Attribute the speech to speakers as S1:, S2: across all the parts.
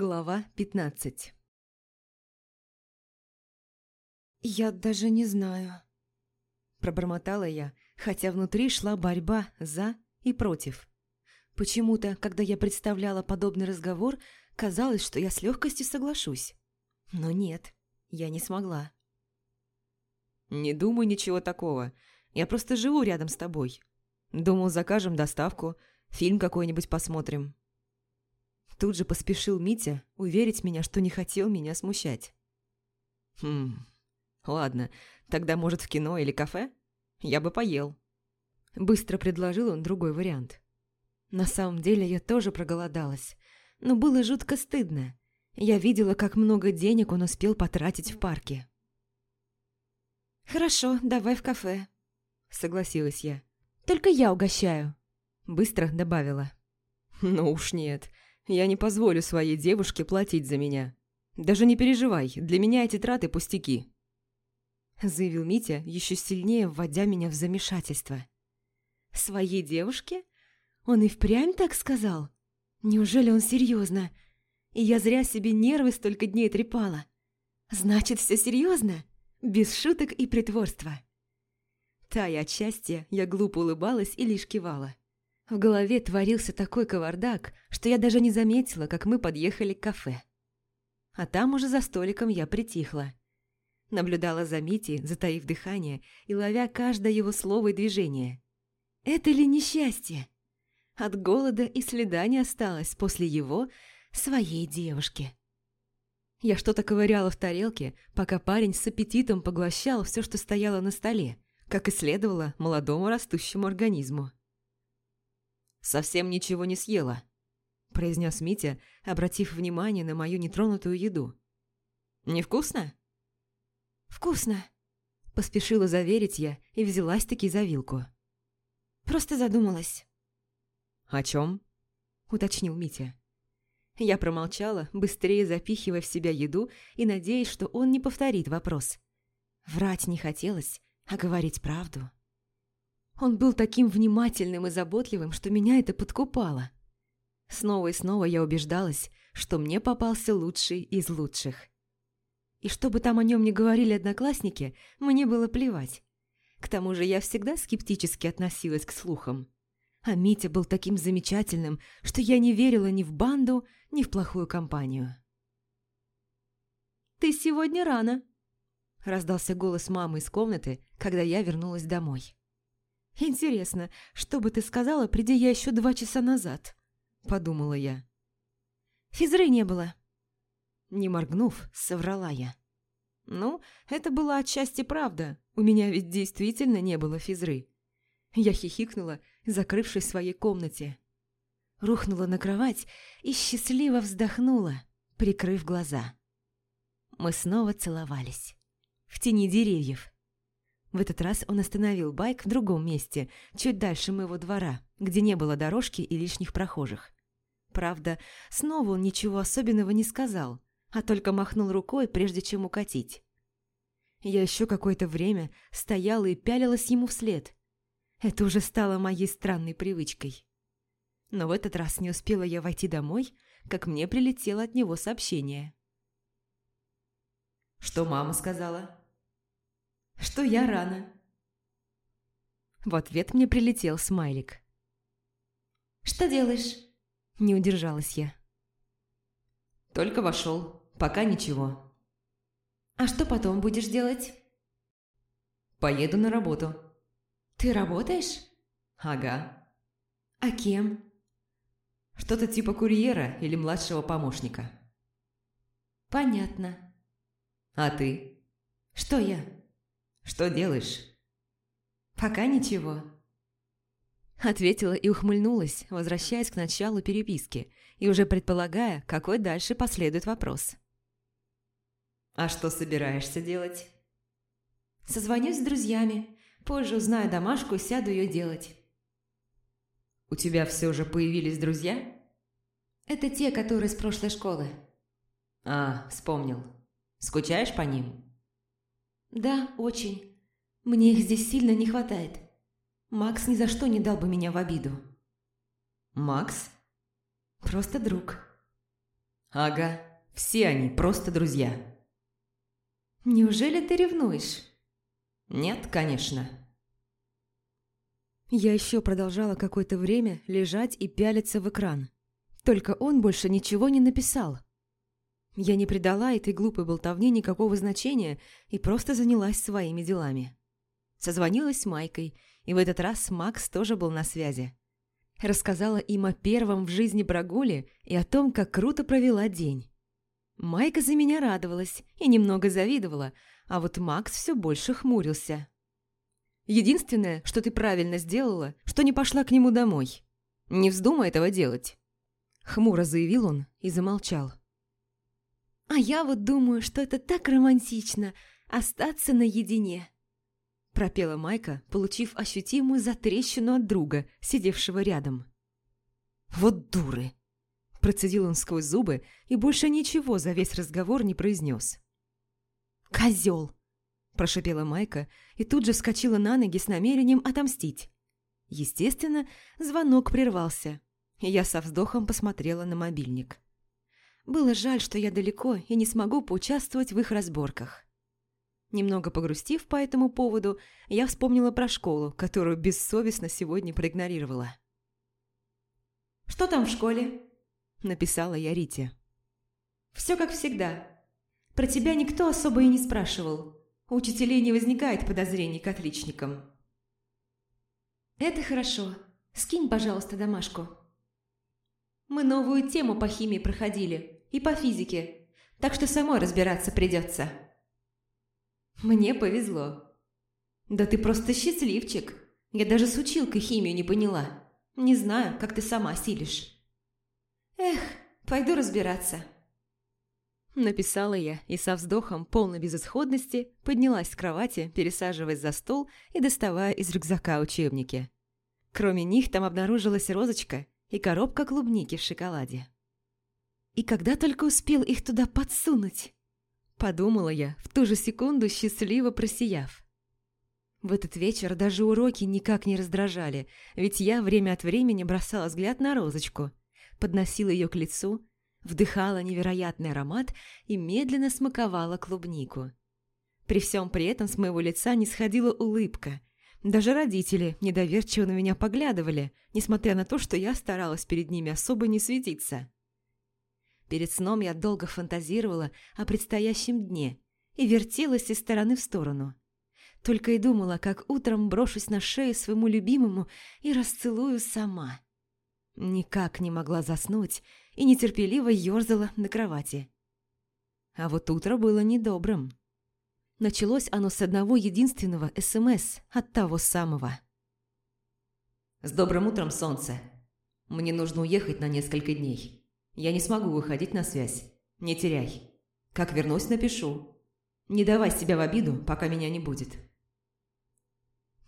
S1: Глава 15 «Я даже не знаю», – пробормотала я, хотя внутри шла борьба за и против. Почему-то, когда я представляла подобный разговор, казалось, что я с легкостью соглашусь. Но нет, я не смогла.
S2: «Не думай ничего такого. Я просто живу рядом с тобой. Думал, закажем доставку, фильм какой-нибудь посмотрим».
S1: Тут же поспешил Митя уверить меня, что не хотел меня смущать.
S2: «Хм, ладно, тогда, может, в кино или кафе? Я бы поел».
S1: Быстро предложил он другой вариант. На самом деле я тоже проголодалась, но было жутко стыдно. Я видела, как много денег он успел потратить в парке. «Хорошо, давай в кафе», — согласилась я. «Только я угощаю», — быстро добавила.
S2: «Ну уж нет, я не позволю своей девушке платить за меня. Даже не переживай, для меня эти траты пустяки», —
S1: заявил Митя, еще сильнее вводя меня в замешательство. «Своей девушке? Он и впрямь так сказал? Неужели он серьезно? И я зря себе нервы столько дней трепала. Значит, все серьезно, без шуток и притворства». Тая от счастья, я глупо улыбалась и лишь кивала. В голове творился такой кавардак, что я даже не заметила, как мы подъехали к кафе. А там уже за столиком я притихла. Наблюдала за Мити, затаив дыхание и ловя каждое его слово и движение. Это ли несчастье? От голода и следа не осталось после его своей девушки. Я что-то ковыряла в тарелке, пока парень с аппетитом поглощал все, что стояло на столе, как и следовало молодому растущему организму.
S2: «Совсем ничего не съела», – произнес Митя, обратив внимание на мою нетронутую еду. «Невкусно?»
S1: «Вкусно», – поспешила заверить я и взялась-таки за вилку. «Просто задумалась».
S2: «О чем?»
S1: – уточнил Митя. Я промолчала, быстрее запихивая в себя еду и надеясь, что он не повторит вопрос. Врать не хотелось, а говорить правду. Он был таким внимательным и заботливым, что меня это подкупало. Снова и снова я убеждалась, что мне попался лучший из лучших. И что бы там о нем ни говорили одноклассники, мне было плевать. К тому же я всегда скептически относилась к слухам. А Митя был таким замечательным, что я не верила ни в банду, ни в плохую компанию. «Ты сегодня рано», – раздался голос мамы из комнаты, когда я вернулась домой. «Интересно, что бы ты сказала, придя я еще два часа назад?» – подумала я. «Физры не было». Не моргнув, соврала я. «Ну, это была отчасти правда. У меня ведь действительно не было физры». Я хихикнула, закрывшись в своей комнате. Рухнула на кровать и счастливо вздохнула, прикрыв глаза. Мы снова целовались. В тени деревьев. В этот раз он остановил байк в другом месте, чуть дальше моего двора, где не было дорожки и лишних прохожих. Правда, снова он ничего особенного не сказал, а только махнул рукой, прежде чем укатить. Я еще какое-то время стояла и пялилась ему вслед. Это уже стало моей странной привычкой. Но в этот раз не успела я войти домой, как мне прилетело от него сообщение.
S2: «Что мама сказала?»
S1: Что я рано. В ответ мне прилетел смайлик. «Что делаешь?» – не удержалась я.
S2: «Только вошел. Пока ничего».
S1: «А что потом будешь делать?»
S2: «Поеду на работу».
S1: «Ты работаешь?»
S2: «Ага».
S1: «А кем?»
S2: «Что-то типа курьера или младшего помощника».
S1: «Понятно».
S2: «А ты?»
S1: «Что я?»
S2: Что делаешь?»
S1: «Пока ничего». Ответила и ухмыльнулась, возвращаясь к началу переписки и уже предполагая, какой дальше последует вопрос.
S2: «А что собираешься делать?»
S1: «Созвонюсь с друзьями. Позже узнаю домашку и сяду ее делать».
S2: «У тебя все же появились друзья?»
S1: «Это те, которые с прошлой школы».
S2: «А, вспомнил. Скучаешь по ним?»
S1: «Да, очень. Мне их здесь сильно не хватает. Макс ни за что не дал бы меня в обиду».
S2: «Макс?»
S1: «Просто друг».
S2: Ага, все они просто друзья.
S1: Неужели ты ревнуешь?
S2: Нет, конечно.
S1: Я еще продолжала какое-то время лежать и пялиться в экран. Только он больше ничего не написал. Я не придала этой глупой болтовне никакого значения и просто занялась своими делами. Созвонилась с Майкой, и в этот раз Макс тоже был на связи. Рассказала им о первом в жизни прогуле и о том, как круто провела день. Майка за меня радовалась и немного завидовала, а вот Макс все больше хмурился. Единственное, что ты правильно сделала, что не пошла к нему домой. Не вздумай этого делать. Хмуро заявил он и замолчал. А я вот думаю, что это так романтично – остаться наедине. Пропела Майка, получив ощутимую затрещину от друга, сидевшего рядом. «Вот дуры!» Процедил он сквозь зубы и больше ничего за весь разговор не произнес. «Козел!» прошипела Майка и тут же вскочила на ноги с намерением отомстить. Естественно, звонок прервался, и я со вздохом посмотрела на мобильник. Было жаль, что я далеко и не смогу поучаствовать в их разборках. Немного погрустив по этому поводу, я вспомнила про школу, которую бессовестно сегодня проигнорировала. «Что там в школе?» – написала я Рите. «Все как всегда. Про тебя никто особо и не спрашивал. У учителей не возникает подозрений к отличникам. «Это хорошо. Скинь, пожалуйста, домашку». «Мы новую тему по химии проходили и по физике, так что самой разбираться придется». «Мне повезло». «Да ты просто счастливчик. Я даже с училкой химию не поняла. Не знаю, как ты сама силишь». «Эх, пойду разбираться». Написала я и со вздохом полной безысходности поднялась с кровати, пересаживаясь за стол и доставая из рюкзака учебники. Кроме них там обнаружилась розочка и коробка клубники в шоколаде. И когда только успел их туда подсунуть? Подумала я, в ту же секунду счастливо просияв. В этот вечер даже уроки никак не раздражали, ведь я время от времени бросала взгляд на розочку, подносила ее к лицу вдыхала невероятный аромат и медленно смаковала клубнику. При всем при этом с моего лица не сходила улыбка. Даже родители недоверчиво на меня поглядывали, несмотря на то, что я старалась перед ними особо не светиться. Перед сном я долго фантазировала о предстоящем дне и вертелась из стороны в сторону. Только и думала, как утром брошусь на шею своему любимому и расцелую сама. Никак не могла заснуть и нетерпеливо ерзала на кровати. А вот утро было недобрым. Началось оно с одного единственного СМС от того самого.
S2: «С добрым утром, солнце! Мне нужно уехать на несколько дней. Я не смогу выходить на связь. Не теряй. Как вернусь, напишу. Не давай себя в обиду, пока меня не будет».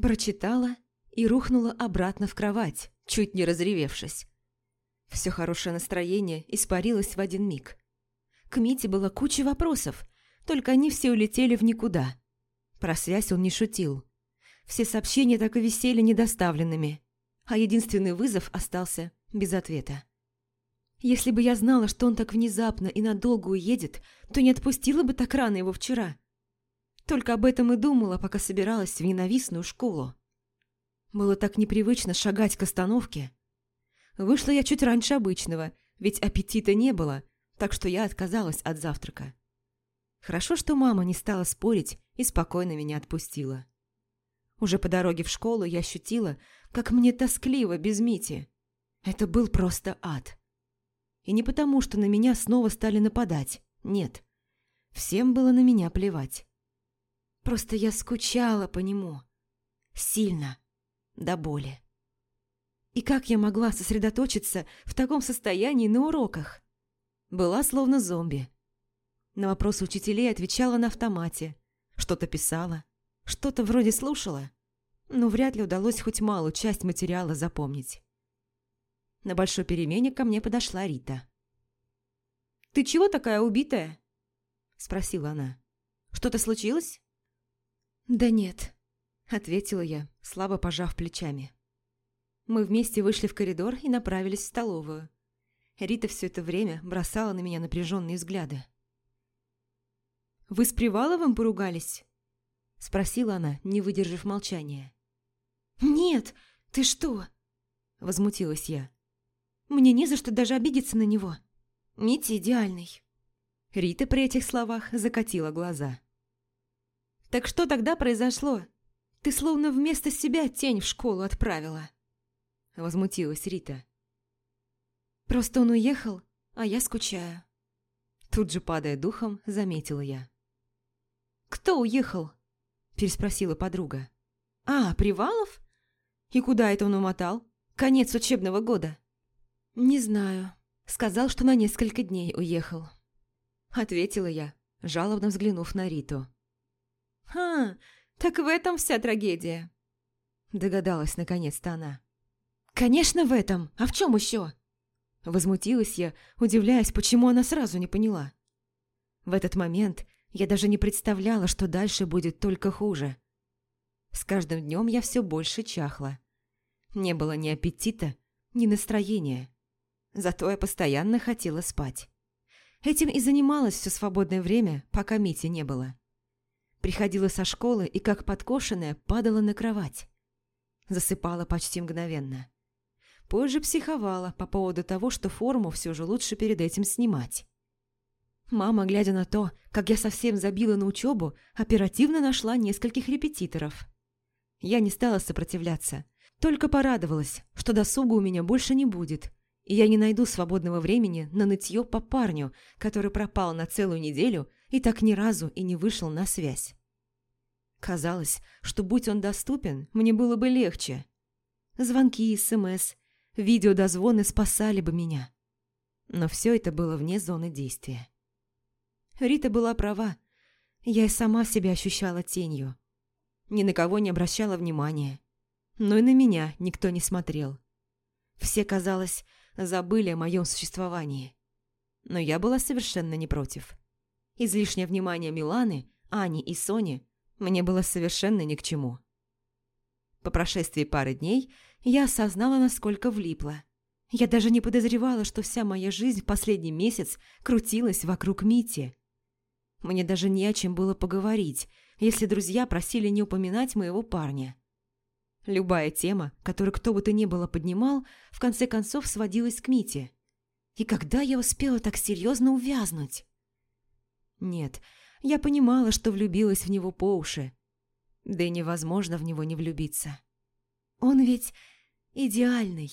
S1: Прочитала и рухнула обратно в кровать, чуть не разревевшись. Все хорошее настроение испарилось в один миг. К Мите было куча вопросов, только они все улетели в никуда. Про связь он не шутил. Все сообщения так и висели недоставленными, а единственный вызов остался без ответа. Если бы я знала, что он так внезапно и надолго уедет, то не отпустила бы так рано его вчера. Только об этом и думала, пока собиралась в ненавистную школу. Было так непривычно шагать к остановке, Вышла я чуть раньше обычного, ведь аппетита не было, так что я отказалась от завтрака. Хорошо, что мама не стала спорить и спокойно меня отпустила. Уже по дороге в школу я ощутила, как мне тоскливо без Мити. Это был просто ад. И не потому, что на меня снова стали нападать. Нет. Всем было на меня плевать. Просто я скучала по нему. Сильно. До боли. И как я могла сосредоточиться в таком состоянии на уроках? Была словно зомби. На вопросы учителей отвечала на автомате. Что-то писала, что-то вроде слушала. Но вряд ли удалось хоть малую часть материала запомнить. На большой перемене ко мне подошла Рита. «Ты чего такая убитая?» – спросила она. «Что-то случилось?» «Да нет», – ответила я, слабо пожав плечами. Мы вместе вышли в коридор и направились в столовую. Рита все это время бросала на меня напряженные взгляды. «Вы с Приваловым поругались?» – спросила она, не выдержав молчания. «Нет, ты что?» – возмутилась я. «Мне не за что даже обидеться на него. Митя идеальный». Рита при этих словах закатила глаза. «Так что тогда произошло? Ты словно вместо себя тень в школу отправила». Возмутилась Рита. «Просто он уехал, а я скучаю». Тут же, падая духом, заметила я. «Кто уехал?» – переспросила подруга. «А, Привалов? И куда это он умотал? Конец учебного года». «Не знаю. Сказал, что на несколько дней уехал». Ответила я, жалобно взглянув на Риту. «Ха, так в этом вся трагедия», – догадалась наконец-то она. «Конечно в этом. А в чем еще?» Возмутилась я, удивляясь, почему она сразу не поняла. В этот момент я даже не представляла, что дальше будет только хуже. С каждым днем я все больше чахла. Не было ни аппетита, ни настроения. Зато я постоянно хотела спать. Этим и занималась все свободное время, пока Мити не было. Приходила со школы и, как подкошенная, падала на кровать. Засыпала почти мгновенно. Позже психовала по поводу того, что форму все же лучше перед этим снимать. Мама, глядя на то, как я совсем забила на учебу, оперативно нашла нескольких репетиторов. Я не стала сопротивляться, только порадовалась, что досуга у меня больше не будет, и я не найду свободного времени на нытье по парню, который пропал на целую неделю и так ни разу и не вышел на связь. Казалось, что будь он доступен, мне было бы легче. Звонки, СМС, видеодозвоны спасали бы меня. Но все это было вне зоны действия. Рита была права. Я и сама себя ощущала тенью. Ни на кого не обращала внимания. Но и на меня никто не смотрел. Все, казалось, забыли о моем существовании. Но я была совершенно не против. Излишнее внимание Миланы, Ани и Сони мне было совершенно ни к чему. По прошествии пары дней я осознала, насколько влипла. Я даже не подозревала, что вся моя жизнь последний месяц крутилась вокруг Мити. Мне даже не о чем было поговорить, если друзья просили не упоминать моего парня. Любая тема, которую кто бы то ни было поднимал, в конце концов сводилась к Мите. И когда я успела так серьезно увязнуть? Нет, я понимала, что влюбилась в него по уши. Да и невозможно в него не влюбиться. Он ведь идеальный.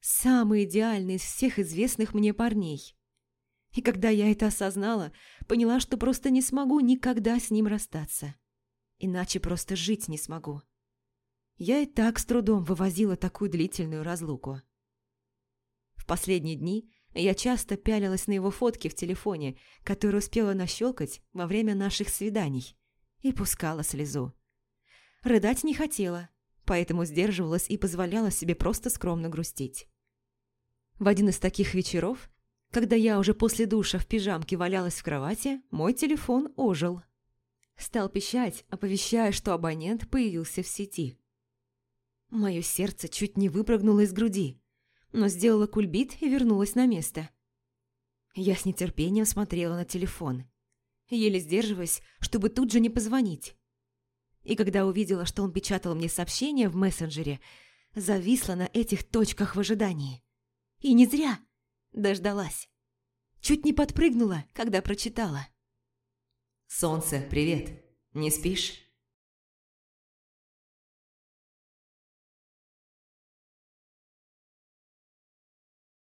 S1: Самый идеальный из всех известных мне парней. И когда я это осознала, поняла, что просто не смогу никогда с ним расстаться. Иначе просто жить не смогу. Я и так с трудом вывозила такую длительную разлуку. В последние дни я часто пялилась на его фотки в телефоне, которые успела нащелкать во время наших свиданий, и пускала слезу. Рыдать не хотела, поэтому сдерживалась и позволяла себе просто скромно грустить. В один из таких вечеров когда я уже после душа в пижамке валялась в кровати, мой телефон ожил. Стал пищать, оповещая, что абонент появился в сети. Мое сердце чуть не выпрыгнуло из груди, но сделала кульбит и вернулась на место. Я с нетерпением смотрела на телефон, еле сдерживаясь, чтобы тут же не позвонить. И когда увидела, что он печатал мне сообщение в мессенджере, зависла на этих точках в ожидании. И не зря – Дождалась. Чуть не подпрыгнула, когда прочитала.
S2: «Солнце, привет. Не спишь?»